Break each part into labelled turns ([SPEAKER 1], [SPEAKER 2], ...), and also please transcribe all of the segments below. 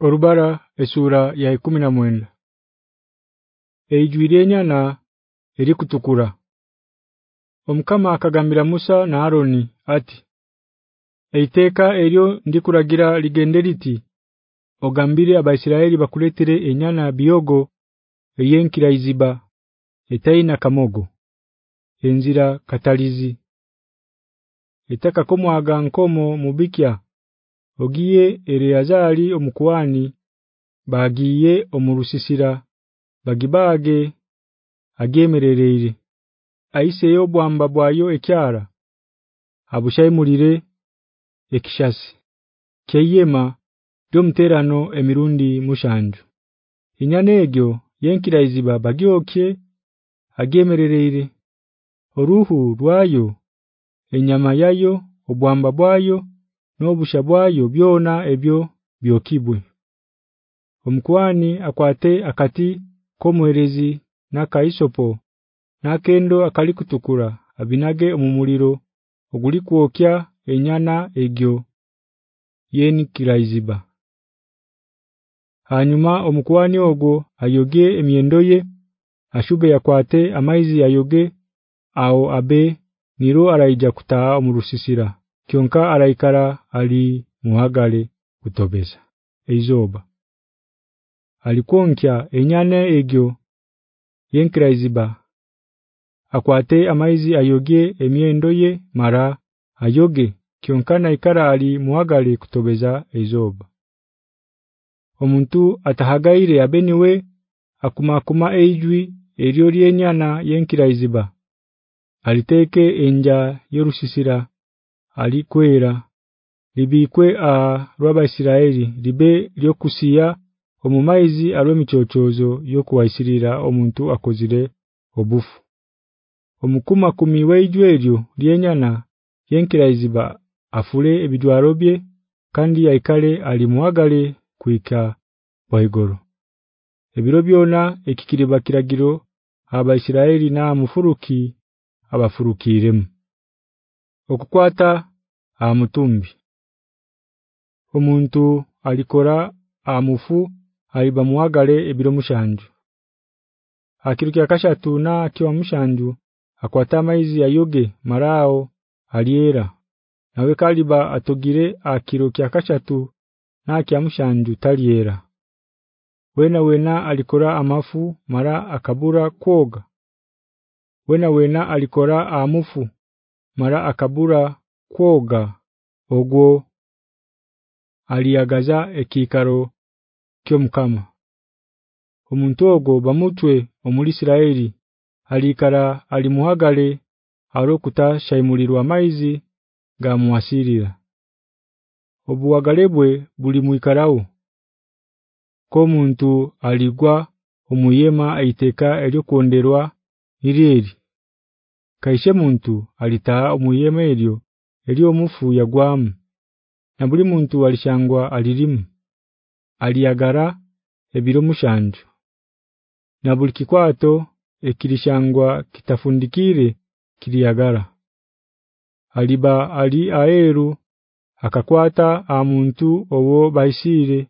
[SPEAKER 1] Orubara esura ya 19 Eijwirenya na erikutukura Omkama akagambira Musa na Aroni ati Eiteka eryo ndikuragira ligenderiti ogambire abaisiraeli bakuletere enyana biogo eyenkira iziba etaina kamogo enzira katalizi. Etaka komwaga nkomo mubikya ogiye Eleazari omukuani bagiye omurusisira bagibage agemerereere aise yobwamba bwayo ekyara abushayimulire ekishasi kyeyema domterano emirundi mushanju. Inyane egyo yenkira iziba bagiokye agemerereere oruhu rwayo enyama yayo obwamba bwayo nobusha bwayo byona ebyo byokibwe. Omkwani akwate akati komwerezi nakaisopo nakendo akali kutukura abinage omumuliro oguli kuokya enyana egyo yeni kiraiziba hanyuma omukwani ogwo ayoge emyendoye ashube yakwate amaizi ayoge ao abe niro araija kutaa omurusisira kyonka araikara ali muhagale kutobeza eizoba. Alikonkya enyane egyo yenkiraiziba akwate amaizi ayoge emyendoye mara ayoge. Kyonkana ikara ali muhagale kutobeza eizoba. Omuntu atahagaire abeniwe akuma kuma eijwi eryo lyenyana yenkiraiziba aliteke enja yorusisira alikwera libikwe a rwaba Isiraeli libe lyokusiya omumaizi alwemichochozo yokuwaisirira omuntu akozire obufu. Omukuma kumiwe ijweryo lyenyana yenkiraiziba afule ebidwarobye kandi yaikale alimuagale kuika boigoro ebiro byona ekikiriba kiragiro aba Isiraeli na mufuruki abafurukiremu okukwata amutumbi omuntu alikora amufu aliba muagale ebiro mushanju akiruki kashatu na akiwa mushanju akwata maize ya ayoge marao aliera nawe kaliba atogire akiruki kya kashatu na kya mushanju taliera wena wena alikora amafu mara akabura kwoga. Wena wena alikora amufu mara akabura kwoga ogwo aliyagaza ekikaro kyomkama omuntu ogwo bamutwe omuli Isiraeli alikara alimuhagale arokuta shaimulirwa maize ga muwasirira obuwagalebwe buli muikarao ko muntu aligwa omuyema aiteka elyo kuonderwa irieri kaishe muntu alitaa omuyema elyo elyo mufu yagwamu. Na buli muntu alishangwa alirimu aliyagara ebiro mushanju. Na buli kikwato ekirishangwa kitafundikire kiriyagara. Aliba ali aeru akakwata amuntu owo baisire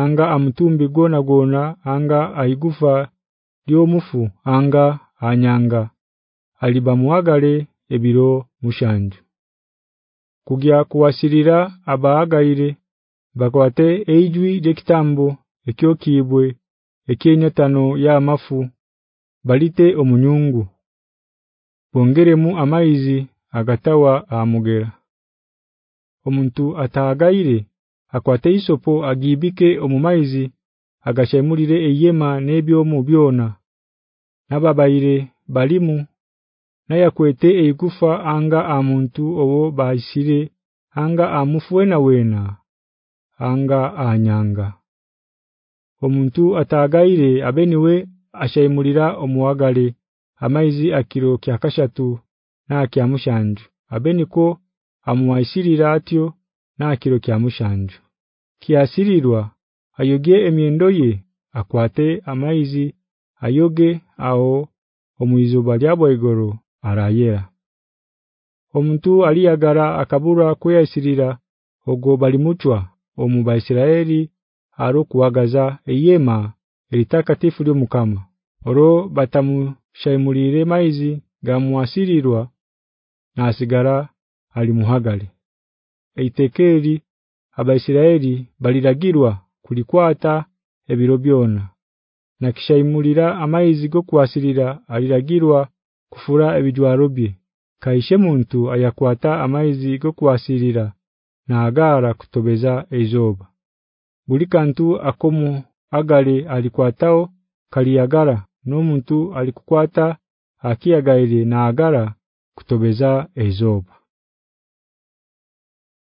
[SPEAKER 1] anga amutumbi gona gona anga aigufa lyomufu anga anyanga aliba muagale ebiro mushanju kugya kuwasirira abaagaire bakwate eijwi lyekitambo ekyokibwe ekyenyatano ya mafu balite omunyungu. Bongeremu amaizi agatawa amugera omuntu atagaire akwate isopo agibike omumaizi agashemulire eyema nebyomu byona. Nababaire balimu nayakwete eigufa anga amuntu owo baishire anga amufwena wena anga anyanga. Omuntu atagaire abeniwe ashayimulira omuwagale amaizi akiro kya kashatu na kya mushanju. Abeniko amuwaisirira atyo na kiro kya mushanju. Kiasirirwa ayoge emyendo ye akwate amaizi ayoge ao omuizuba lyabo igoro arayera omuntu aliyagara akabura kweyashirira ogobali mutwa omubaisiraeli harukuwagaza eyema elitakatifu lyomukama oro batamushaimulire maize gamwasirirwa nasigara alimuhagale eitekeri abaisiraeli baliragirwa kulikwata ebiro byona. Nakishaimulira amaizi go kuwasirira aliragirwa kufura ebijwaro bye. Kaishe muntu ayakwata amaizi go kwasirira naagara kutobeza ejoba bulikantu akomu agale alikwatao kaliyagara n'omuntu alikukwata akiyagaire naagara kutobeza ejoba